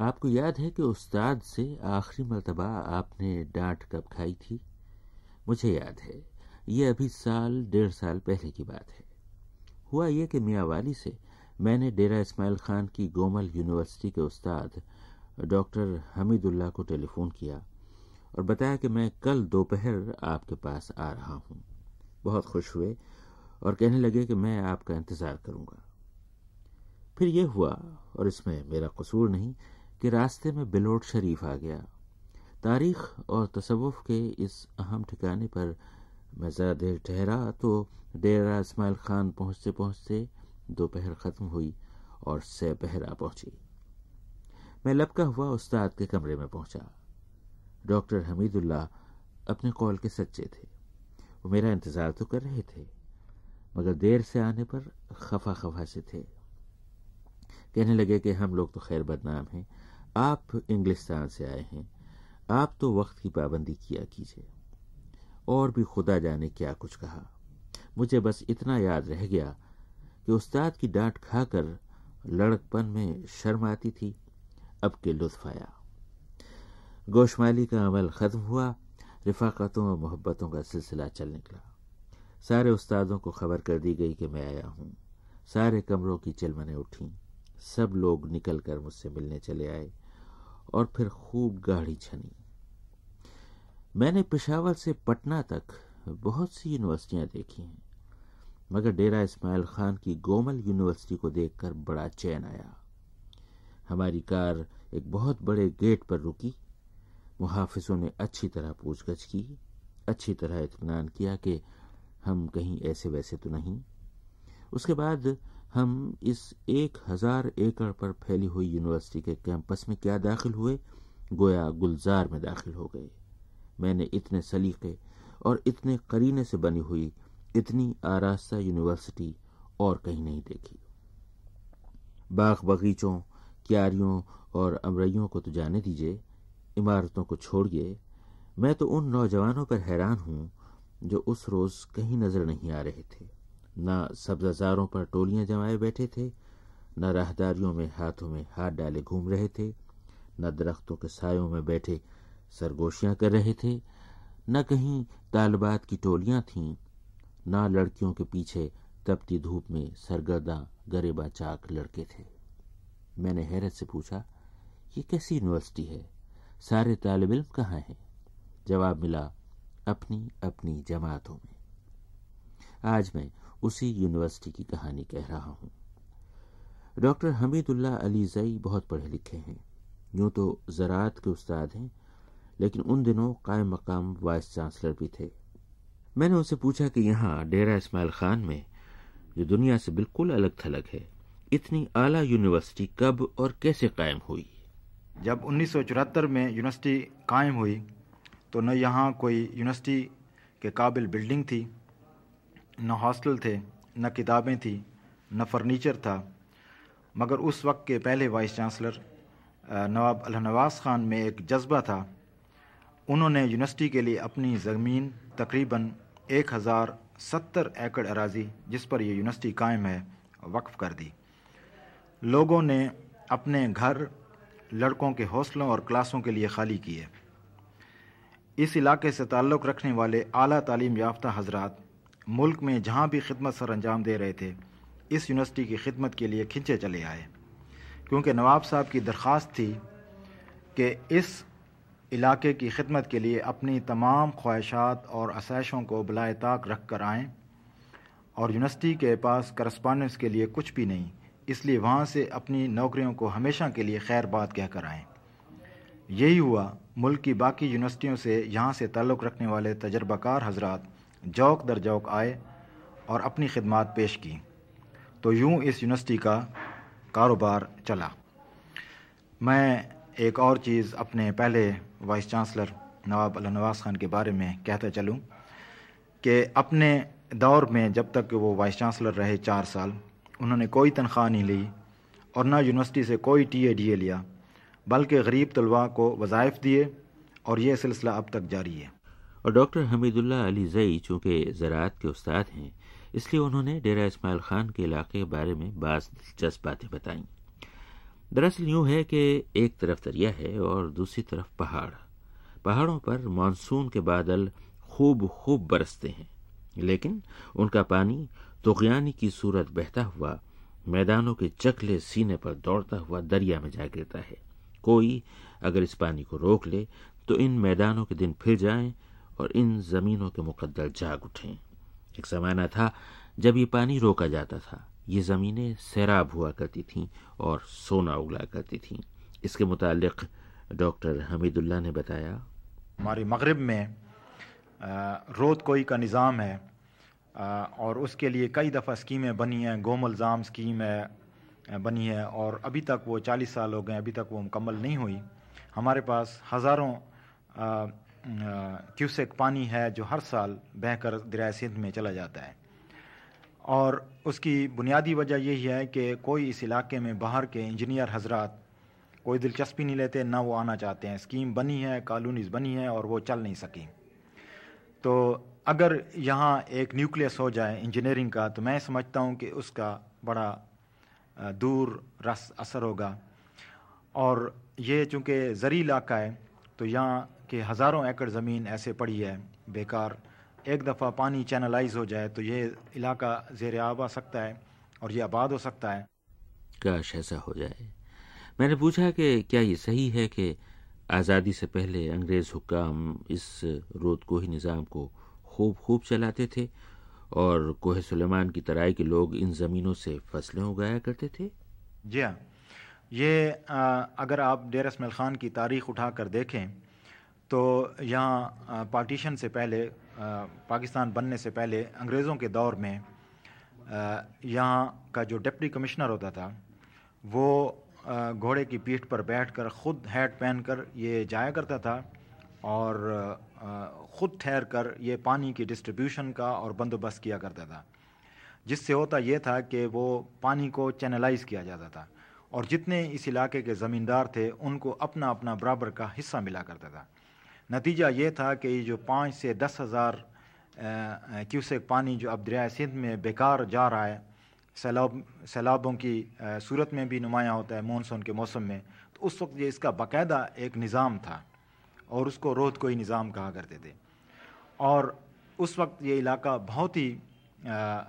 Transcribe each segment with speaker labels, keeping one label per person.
Speaker 1: آپ کو یاد ہے کہ استاد سے آخری مرتبہ آپ نے ڈانٹ کب کھائی تھی؟ مجھے یاد ہے، یہ ابھی سال ڈیڑھ سال پہلے کی بات ہے۔ ہوا یہ کہ میاں والی سے میں نے ڈیرا اسماعیل خان کی گومل یونیورسٹی کے استاد ڈاکٹر حمید اللہ کو ٹیلی فون کیا اور بتایا کہ میں کل دوپہر آپ کے پاس آ رہا ہوں۔ بہت خوش ہوئے اور کہنے لگے کہ میں آپ کا انتظار کروں گا۔ پھر یہ ہوا اور اس میں میرا قصور نہیں کہ راستے میں بلوٹ شریف آ گیا۔ تاریخ اور تصوف کے اس اہم ٹھکانے پر میں ذرا دیر ٹھہرا تو ڈیرا اسماعیل خان پہنچتے پہنچتے دوپہر ختم ہوئی اور سہ پہر آ پہنچی۔ میں لپکا ہوا استاد کے کمرے میں پہنچا۔ ڈاکٹر حمید اللہ اپنے قول کے سچے تھے۔ وہ میرا انتظار تو کر رہے تھے، مگر دیر سے آنے پر خفا خفا سے تھے۔ کہنے لگے کہ ہم لوگ تو خیر بدنام ہیں۔ آپ انگلستان سے آئے ہیں، آپ تو وقت کی پابندی کیا کیجیے اور بھی خدا جانے کیا کچھ کہا۔ مجھے بس اتنا یاد رہ گیا کہ استاد کی ڈانٹ کھا کر لڑک پن میں شرم آتی تھی۔ اب کے لطف آیا۔ گوشمالی کا عمل ختم ہوا، رفاقتوں اور محبتوں کا سلسلہ چل نکلا۔ سارے استادوں کو خبر کر دی گئی کہ میں آیا ہوں۔ سارے کمروں کی چلمنیں اٹھیں۔ سب لوگ نکل کر مجھ سے ملنے چلے آئے۔ اور پھر خوب گاڑی چھنی۔ میں نے پشاور سے پٹنہ تک بہت سی یونیورسٹیاں دیکھی ہیں، مگر ڈیرا اسماعیل خان کی گومل یونیورسٹی کو دیکھ کر بڑا چین آیا۔ ہماری کار ایک بہت بڑے گیٹ پر رکی۔ محافظوں نے اچھی طرح پوچھ گچھ کی، اچھی طرح اطمینان کیا کہ ہم کہیں ایسے ویسے تو نہیں۔ اس کے بعد ہم اس ایک ہزار ایکڑ پر پھیلی ہوئی یونیورسٹی کے کیمپس میں کیا داخل ہوئے؟ گویا گلزار میں داخل ہو گئے۔ میں نے اتنے سلیقے اور اتنے قرینے سے بنی ہوئی اتنی آراستہ یونیورسٹی اور کہیں نہیں دیکھی۔ باغ بغیچوں کیاریوں اور امریوں کو تو جانے دیجیے عمارتوں کو چھوڑیے۔ میں تو ان نوجوانوں پر حیران ہوں جو اس روز کہیں نظر نہیں آ رہے تھے۔ نہ سبزاروں پر ٹولیاں جمائے بیٹھے تھے، نہ راہداریوں میں ہاتھوں میں ہاتھ ڈالے گھوم رہے تھے، نہ درختوں کے سایوں میں بیٹھے سرگوشیاں کر رہے تھے، نہ کہیں طالبات کی ٹولیاں تھیں، نہ لڑکیوں کے پیچھے تپتی دھوپ میں سرگرداں گریبا چاک لڑکے تھے۔ میں نے حیرت سے پوچھا، یہ کیسی یونیورسٹی ہے؟ سارے طالب علم کہاں ہیں؟ جواب ملا، اپنی اپنی جماعتوں میں۔ آج میں اسی یونیورسٹی کی کہانی کہہ رہا ہوں۔ ڈاکٹر حمید اللہ علی زئی بہت پڑھے لکھے ہیں۔ یوں تو زراعت کے استاد ہیں، لیکن ان دنوں قائم مقام وائس چانسلر بھی تھے۔ میں نے ان سے پوچھا کہ یہاں ڈیرا اسماعیل خان میں، جو دنیا سے بالکل الگ تھلگ ہے، اتنی اعلی یونیورسٹی کب اور کیسے قائم ہوئی؟
Speaker 2: جب انیس سو چورہتر میں یونیورسٹی قائم ہوئی، تو نہ یہاں کوئی یونیورسٹی کے قابل بلڈنگ تھی نہ ہاسٹل تھے، نہ کتابیں تھیں، نہ فرنیچر تھا۔ مگر اس وقت کے پہلے وائس چانسلر نواب النواز خان میں ایک جذبہ تھا۔ انہوں نے یونیورسٹی کے لیے اپنی زمین تقریباً ایک ہزار ستر ایکڑ اراضی، جس پر یہ یونیورسٹی قائم ہے، وقف کر دی۔ لوگوں نے اپنے گھر، لڑکوں کے حوصلوں اور کلاسوں کے لیے خالی کیے۔ اس علاقے سے تعلق رکھنے والے اعلیٰ تعلیم یافتہ حضرات ملک میں جہاں بھی خدمت سر انجام دے رہے تھے، اس یونیورسٹی کی خدمت کے لیے کھنچے چلے آئے۔ کیونکہ نواب صاحب کی درخواست تھی کہ اس علاقے کی خدمت کے لیے اپنی تمام خواہشات اور آسائشوں کو بلائے طاق رکھ کر آئیں اور یونیورسٹی کے پاس کرسپانڈنس کے لیے کچھ بھی نہیں، اس لیے وہاں سے اپنی نوکریوں کو ہمیشہ کے لیے خیر بات کہہ کر آئیں۔ یہی ہوا، ملک کی باقی یونیورسٹیوں سے یہاں سے تعلق رکھنے والے تجربہ کار حضرات جوک در جوک آئے اور اپنی خدمات پیش کی۔ تو یوں اس یونیورسٹی کا کاروبار چلا۔ میں ایک اور چیز اپنے پہلے وائس چانسلر نواب اللہ نواز خان کے بارے میں کہتا چلوں کہ اپنے دور میں جب تک کہ وہ وائس چانسلر رہے چار سال، انہوں نے کوئی تنخواہ نہیں لی اور نہ یونیورسٹی سے کوئی ٹی اے ڈی اے لیا، بلکہ غریب طلباء کو وظائف دیے اور یہ سلسلہ اب تک جاری ہے۔
Speaker 1: اور ڈاکٹر حمید اللہ علی زئی چونکہ زراعت کے استاد ہیں، اس لیے انہوں نے ڈیرا اسماعیل خان کے علاقے کے بارے میں بعض دلچسپ باتیں بتائیں۔ دراصل یوں ہے کہ ایک طرف دریا ہے اور دوسری طرف پہاڑ۔ پہاڑوں پر مانسون کے بادل خوب خوب برستے ہیں، لیکن ان کا پانی توغیانی کی صورت بہتا ہوا میدانوں کے چکلے سینے پر دوڑتا ہوا دریا میں جا گرتا ہے۔ کوئی اگر اس پانی کو روک لے تو ان میدانوں کے دن پھر جائیں اور ان زمینوں کے مقدر جاگ اٹھیں۔ ایک زمانہ تھا جب یہ پانی روکا جاتا تھا۔ یہ زمینیں سیراب ہوا کرتی تھیں اور سونا اگلا کرتی تھیں۔ اس کے متعلق ڈاکٹر حمید اللہ نے بتایا۔
Speaker 2: ہماری مغرب میں روت کوئی کا نظام ہے اور اس کے لیے کئی دفعہ اسکیمیں بنی ہیں گوم الزام اسکیم ہے بنی ہے اور ابھی تک وہ چالیس سال ہو گئے ابھی تک وہ مکمل نہیں ہوئی۔ ہمارے پاس ہزاروں کیوسیک پانی ہے جو ہر سال بہہ کر دریائے سندھ میں چلا جاتا ہے۔ اور اس کی بنیادی وجہ یہی ہے کہ کوئی اس علاقے میں باہر کے انجینئر حضرات کوئی دلچسپی نہیں لیتے، نہ وہ آنا چاہتے ہیں۔ اسکیم بنی ہے، کالونیز بنی ہے اور وہ چل نہیں سکی تو اگر یہاں ایک نیوکلیس ہو جائے انجینئرنگ کا، تو میں سمجھتا ہوں کہ اس کا بڑا دور رس اثر ہوگا۔ اور یہ چونکہ زرعی علاقہ ہے، تو یہاں کے ہزاروں ایکڑ زمین ایسے پڑی ہے بیکار ایک دفعہ پانی چینلائز ہو جائے تو یہ علاقہ زیر آب آ سکتا ہے اور یہ آباد ہو سکتا ہے۔
Speaker 1: کاش ایسا ہو جائے۔ میں نے پوچھا کہ کیا یہ صحیح ہے کہ آزادی سے پہلے انگریز حکام اس رود کوہی نظام کو خوب خوب چلاتے تھے اور کوہ سلیمان کی ترائی کے لوگ ان زمینوں سے فصلیں اگایا کرتے تھے؟
Speaker 2: جی ہاں۔ یہ اگر آپ ڈیر اسمیل خان کی تاریخ اٹھا کر دیکھیں تو یہاں پارٹیشن سے پہلے پاکستان بننے سے پہلے انگریزوں کے دور میں یہاں کا جو ڈپٹی کمشنر ہوتا تھا، وہ گھوڑے کی پیٹھ پر بیٹھ کر خود ہیٹ پہن کر یہ جایا کرتا تھا اور خود ٹھہر کر یہ پانی کی ڈسٹریبیوشن کا اور بندوبست کیا کرتا تھا۔ جس سے ہوتا یہ تھا کہ وہ پانی کو چینلائز کیا جاتا تھا اور جتنے اس علاقے کے زمیندار تھے، ان کو اپنا اپنا برابر کا حصہ ملا کرتا تھا۔ نتیجہ یہ تھا کہ یہ جو پانچ سے دس ہزار کیوسیک پانی جو اب دریائے سندھ میں بیکار جا رہا ہے، سیلاب، سیلابوں کی صورت میں بھی نمایاں ہوتا ہے مونسون کے موسم میں، تو اس وقت یہ اس کا باقاعدہ ایک نظام تھا اور اس کو روت کوئی نظام کہا کرتے تھے۔ اور اس وقت یہ علاقہ بہت ہی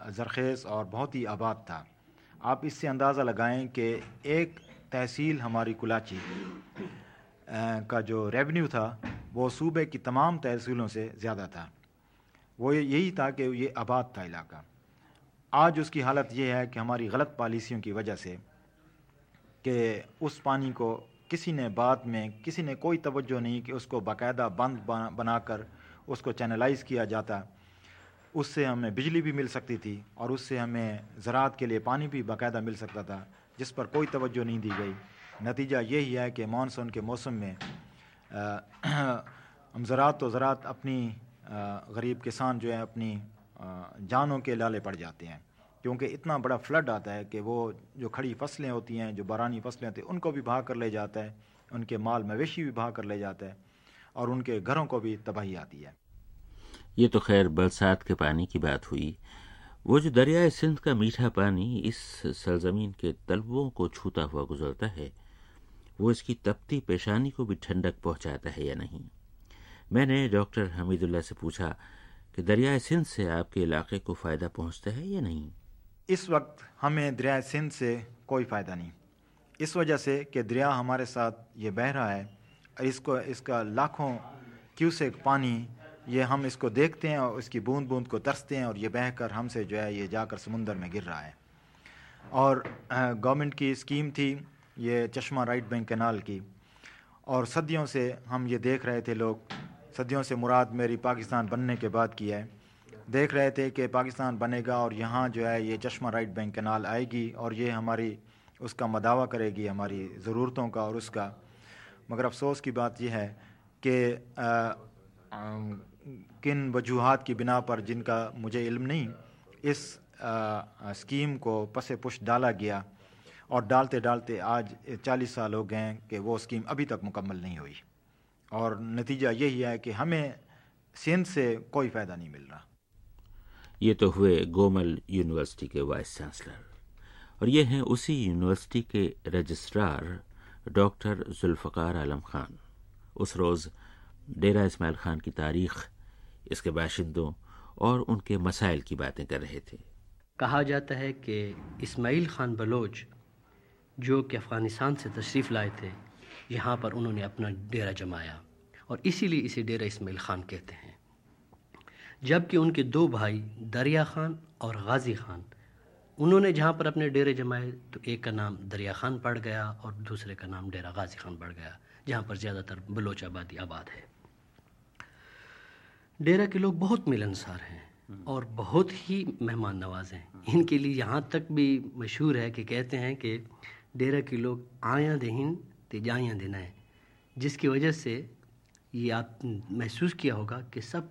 Speaker 2: زرخیز اور بہت ہی آباد تھا۔ آپ اس سے اندازہ لگائیں کہ ایک تحصیل ہماری کلاچی کا جو ریونیو تھا وہ صوبے کی تمام تحصیلوں سے زیادہ تھا۔ وہ یہی تھا کہ یہ آباد تھا علاقہ۔ آج اس کی حالت یہ ہے کہ ہماری غلط پالیسیوں کی وجہ سے کہ اس پانی کو کسی نے بعد میں کسی نے کوئی توجہ نہیں کہ اس کو باقاعدہ بند بنا کر اس کو چینلائز کیا جاتا۔ اس سے ہمیں بجلی بھی مل سکتی تھی اور اس سے ہمیں زراعت کے لیے پانی بھی باقاعدہ مل سکتا تھا، جس پر کوئی توجہ نہیں دی گئی۔ نتیجہ یہی ہے کہ مانسون کے موسم میں ہم زراعت تو زراعت اپنی غریب کسان جو ہے اپنی جانوں کے لالے پڑ جاتے ہیں۔ کیونکہ اتنا بڑا فلڈ آتا ہے کہ وہ جو کھڑی فصلیں ہوتی ہیں، جو بارانی فصلیں ہوتی ہیں، ان کو بھی بھا کر لے جاتا ہے۔ ان کے مال مویشی بھی بھا کر لے جاتا ہے اور ان کے گھروں کو بھی تباہی آتی ہے۔
Speaker 1: یہ تو خیر برسات کے پانی کی بات ہوئی۔ وہ جو دریائے سندھ کا میٹھا پانی اس سرزمین کے طلبوں کو چھوتا ہوا گزرتا ہے وہ اس کی تپتی پیشانی کو بھی ٹھنڈک پہنچاتا ہے یا نہیں؟ میں نے ڈاکٹر حمید اللہ سے پوچھا کہ دریائے سندھ سے آپ کے علاقے کو فائدہ پہنچتا ہے یا نہیں؟
Speaker 2: اس وقت ہمیں دریائے سندھ سے کوئی فائدہ نہیں۔ اس وجہ سے کہ دریا ہمارے ساتھ یہ بہہ رہا ہے اور اس کو، اس کا لاکھوں کیوسیک پانی یہ ہم اس کو دیکھتے ہیں اور اس کی بوند بوند کو ترستے ہیں اور یہ بہہ کر ہم سے جو ہے یہ جا کر سمندر میں گر رہا ہے۔ اور گورنمنٹ کی اسکیم تھی یہ چشمہ رائٹ بینک کینال کی۔ اور صدیوں سے ہم یہ دیکھ رہے تھے لوگ، صدیوں سے مراد میری پاکستان بننے کے بعد کی ہے۔ دیکھ رہے تھے کہ پاکستان بنے گا اور یہاں جو ہے یہ چشمہ رائٹ بینک کینال آئے گی اور یہ ہماری، اس کا مداوع کرے گی ہماری ضرورتوں کا اور اس کا۔ مگر افسوس کی بات یہ ہے کہ کن وجوہات کی بنا پر جن کا مجھے علم نہیں، اس اسکیم کو پس پش ڈالا گیا۔ اور ڈالتے ڈالتے آج چالیس سال ہو گئے ہیں کہ وہ اسکیم ابھی تک مکمل نہیں ہوئی۔ اور نتیجہ یہی ہے کہ ہمیں سندھ سے کوئی فائدہ نہیں مل رہا۔
Speaker 1: یہ تو ہوئے گومل یونیورسٹی کے وائس چانسلر۔ اور یہ ہیں اسی یونیورسٹی کے رجسٹرار ڈاکٹر ذوالفقار عالم خان۔ اس روز ڈیرہ اسماعیل خان کی تاریخ اس کے باشندوں اور ان کے مسائل کی باتیں کر رہے تھے۔
Speaker 3: کہا جاتا ہے کہ اسماعیل خان بلوچ جو کہ افغانستان سے تشریف لائے تھے، یہاں پر انہوں نے اپنا ڈیرہ جمایا اور اسی لیے اسے ڈیرہ اسماعیل خان کہتے ہیں۔ جبکہ ان کے دو بھائی دریا خان اور غازی خان، انہوں نے جہاں پر اپنے ڈیرے جمائے تو ایک کا نام دریا خان پڑ گیا اور دوسرے کا نام ڈیرا غازی خان پڑ گیا، جہاں پر زیادہ تر بلوچ آبادی آباد ہے۔ ڈیرا کے لوگ بہت ملنسار ہیں اور بہت ہی مہمان نواز ہیں۔ ان کے لیے یہاں تک بھی مشہور ہے کہ کہتے ہیں کہ ڈیرا کے لوگ آیاں دہن تے جائیاں دینا ہے۔ جس کی وجہ سے یہ آپ محسوس کیا ہوگا کہ سب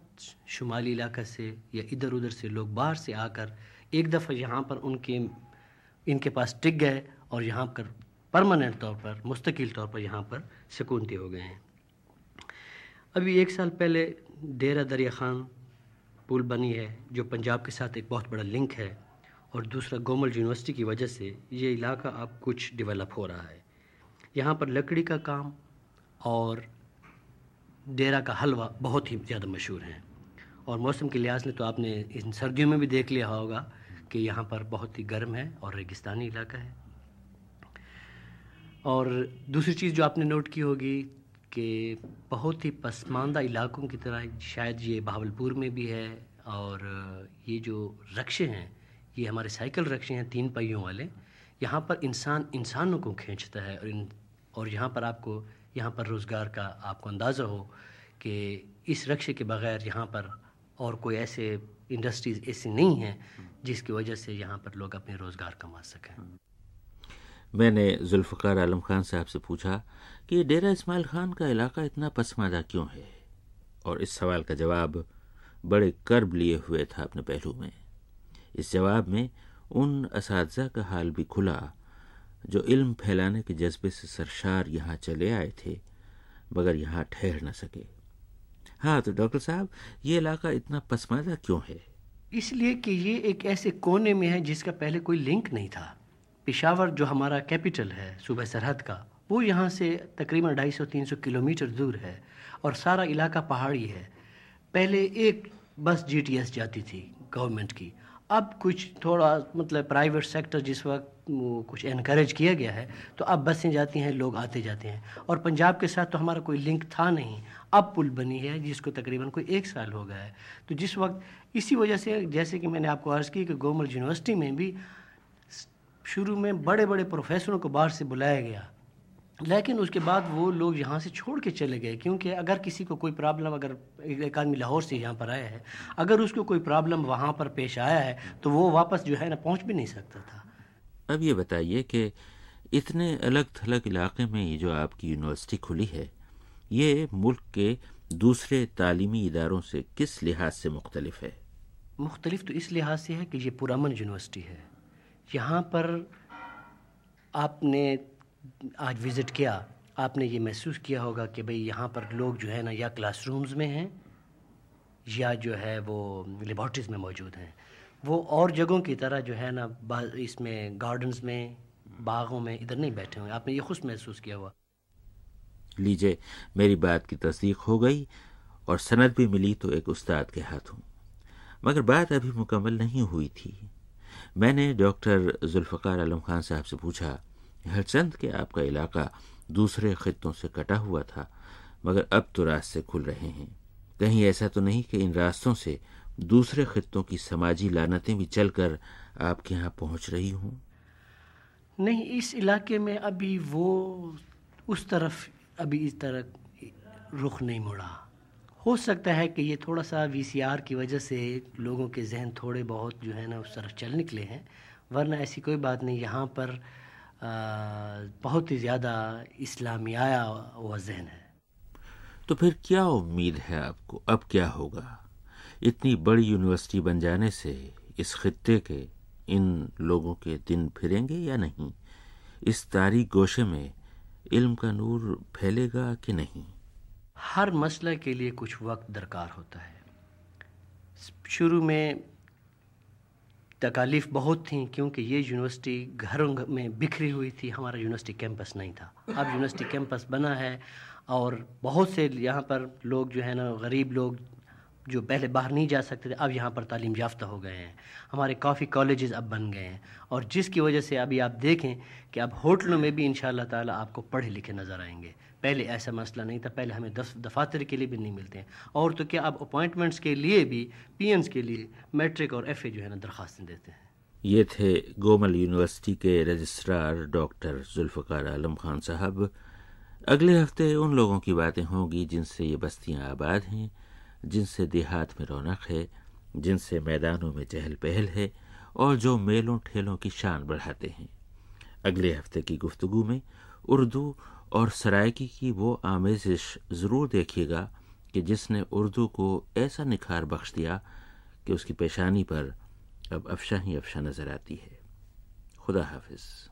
Speaker 3: شمالی علاقہ سے یا ادھر ادھر سے لوگ باہر سے آ کر ایک دفعہ یہاں پر ان کے ان کے پاس ٹک گئے اور یہاں پر پرماننٹ طور پر، مستقل طور پر یہاں پر سکونتی ہو گئے ہیں۔ ابھی ایک سال پہلے ڈیرہ دریا خان پل بنی ہے، جو پنجاب کے ساتھ ایک بہت بڑا لنک ہے۔ اور دوسرا گومل یونیورسٹی کی وجہ سے یہ علاقہ اب کچھ ڈیولپ ہو رہا ہے۔ یہاں پر لکڑی کا کام اور ڈیرا کا حلوہ بہت ہی زیادہ مشہور ہیں۔ اور موسم کے لحاظ سے تو آپ نے ان سردیوں میں بھی دیکھ لیا ہوگا کہ یہاں پر بہت ہی گرم ہے اور ریگستانی علاقہ ہے۔ اور دوسری چیز جو آپ نے نوٹ کی ہوگی کہ بہت ہی پسماندہ علاقوں کی طرح شاید یہ بہاولپور میں بھی ہے اور یہ جو رقشے ہیں یہ ہمارے سائیکل رقشے ہیں تین پہیوں والے، یہاں پر انسان انسانوں کو کھینچتا ہے اور ان اور یہاں پر آپ کو یہاں پر روزگار کا آپ کو اندازہ ہو کہ اس رقشے کے بغیر یہاں پر اور کوئی ایسے انڈسٹریز ایسی نہیں ہیں جس کی وجہ سے یہاں پر لوگ اپنے روزگار کما سکیں۔
Speaker 1: میں نے ذوالفقار عالم خان صاحب سے پوچھا کہ ڈیرہ اسماعیل خان کا علاقہ اتنا پسماندہ کیوں ہے؟ اور اس سوال کا جواب بڑے کرب لیے ہوئے تھا اپنے پہلو میں۔ اس جواب میں ان اساتذہ کا حال بھی کھلا جو علم پھیلانے کے جذبے سے سرشار یہاں چلے آئے تھے، مگر یہاں ٹھہر نہ سکے۔ ہاں تو ڈاکٹر صاحب، یہ علاقہ اتنا پسماندہ کیوں ہے؟
Speaker 3: اس لیے کہ یہ ایک ایسے کونے میں ہے جس کا پہلے کوئی لنک نہیں تھا۔ پشاور جو ہمارا کیپٹل ہے، صوبہ سرحد کا، وہ یہاں سے تقریباً ڈھائی سو، تین سو کلو میٹر دور ہے اور سارا علاقہ پہاڑی ہے۔ پہلے ایک بس جی ٹی ایس جاتی تھی گورنمنٹ کی۔ اب کچھ تھوڑا مطلب پرائیویٹ سیکٹر جس وقت کچھ انکریج کیا گیا ہے، تو اب بسیں جاتی ہیں، لوگ آتے جاتے ہیں۔ اور پنجاب کے ساتھ تو ہمارا کوئی لنک تھا نہیں۔ اب پل بنی ہے، جس کو تقریباً کوئی ایک سال ہو گیا ہے۔ تو جس وقت اسی وجہ سے جیسے کہ میں نے آپ کو عرض کی کہ گورنمنٹ یونیورسٹی میں بھی شروع میں بڑے بڑے پروفیسروں کو باہر سے بلایا گیا۔ لیکن اس کے بعد وہ لوگ یہاں سے چھوڑ کے چلے گئے کیونکہ اگر کسی کو کوئی پرابلم اگر ایک آدمی لاہور سے یہاں پر آیا ہے اگر اس کو کوئی پرابلم وہاں پر پیش آیا ہے تو وہ واپس جو ہے نا پہنچ بھی نہیں سکتا تھا۔
Speaker 1: اب یہ بتائیے کہ اتنے الگ تھلگ علاقے میں یہ جو آپ کی یونیورسٹی کھلی ہے یہ ملک کے دوسرے تعلیمی اداروں سے کس لحاظ سے مختلف ہے؟
Speaker 3: مختلف تو اس لحاظ سے ہے کہ یہ پرامن یونیورسٹی ہے۔ یہاں پر آپ نے آج وزٹ کیا، آپ نے یہ محسوس کیا ہوگا کہ بھئی یہاں پر لوگ جو ہے نا یا کلاس رومز میں ہیں یا جو ہے وہ لیبارٹریز میں موجود ہیں۔ وہ اور جگہوں کی طرح جو ہے نا اس میں گارڈنز میں، باغوں میں ادھر نہیں بیٹھے ہوئے۔ آپ نے یہ خوش محسوس کیا ہوا۔
Speaker 1: لیجیے، میری بات کی تصدیق ہو گئی اور سند بھی ملی تو ایک استاد کے ہاتھوں۔ مگر بات ابھی مکمل نہیں ہوئی تھی۔ میں نے ڈاکٹر ذوالفقار عالم خان صاحب سے پوچھا چند کہ آپ کا علاقہ دوسرے خطوں سے کٹا ہوا تھا، مگر اب تو راستے کھل رہے ہیں۔ کہیں ایسا تو نہیں کہ ان راستوں سے دوسرے خطوں کی سماجی لانتیں بھی چل کر آپ کے یہاں پہنچ رہی ہوں۔
Speaker 3: نہیں، اس علاقے میں ابھی وہ اس طرف، ابھی اس طرح رخ نہیں مڑا۔ ہو سکتا ہے کہ یہ تھوڑا سا وی سی آر کی وجہ سے لوگوں کے ذہن تھوڑے بہت جو ہے نا، اس طرف چل نکلے ہیں، ورنہ ایسی کوئی بات نہیں۔ یہاں پر بہت ہی زیادہ اسلامی آیا ہوا ذہن ہے۔
Speaker 1: تو پھر کیا امید ہے آپ کو؟ اب کیا ہوگا؟ اتنی بڑی یونیورسٹی بن جانے سے اس خطے کے ان لوگوں کے دن پھریں گے یا نہیں؟ اس تاریخ گوشے میں علم کا نور پھیلے گا کہ نہیں؟
Speaker 3: ہر مسئلہ کے لیے کچھ وقت درکار ہوتا ہے۔ شروع میں تکالیف بہت تھیں کیونکہ یہ یونیورسٹی گھروں میں بکھری ہوئی تھی، ہمارا یونیورسٹی کیمپس نہیں تھا۔ اب یونیورسٹی کیمپس بنا ہے اور بہت سے یہاں پر لوگ جو ہے نا، غریب لوگ جو پہلے باہر نہیں جا سکتے تھے، اب یہاں پر تعلیم یافتہ ہو گئے ہیں۔ ہمارے کافی کالجز اب بن گئے ہیں۔ اور جس کی وجہ سے ابھی آپ دیکھیں کہ اب ہوٹلوں میں بھی ان شاء اللہ تعالیٰ آپ کو پڑھے لکھے نظر آئیں گے۔ پہلے ایسا مسئلہ نہیں تھا، پہلے ہمیں دفاتر کے لیے بھی نہیں ملتے ہیں۔ اور تو کیا اب اپوائنٹمنٹس کے لیے بھی پی اینس کے لیے میٹرک اور ایف اے جو ہے نا درخواستیں دیتے ہیں۔
Speaker 1: یہ تھے گومل یونیورسٹی کے رجسٹرار ڈاکٹر ذوالفقار عالم خان صاحب۔ اگلے ہفتے ان لوگوں کی باتیں ہوں گی جن سے یہ بستیاں آباد ہیں۔ جن سے دیہات میں رونق ہے، جن سے میدانوں میں چہل پہل ہے اور جو میلوں ٹھیلوں کی شان بڑھاتے ہیں۔ اگلے ہفتے کی گفتگو میں اردو اور سرائکی کی وہ آمیزش ضرور دیکھیے گا کہ جس نے اردو کو ایسا نکھار بخش دیا کہ اس کی پیشانی پر اب افشاں ہی افشاں نظر آتی ہے۔ خدا حافظ۔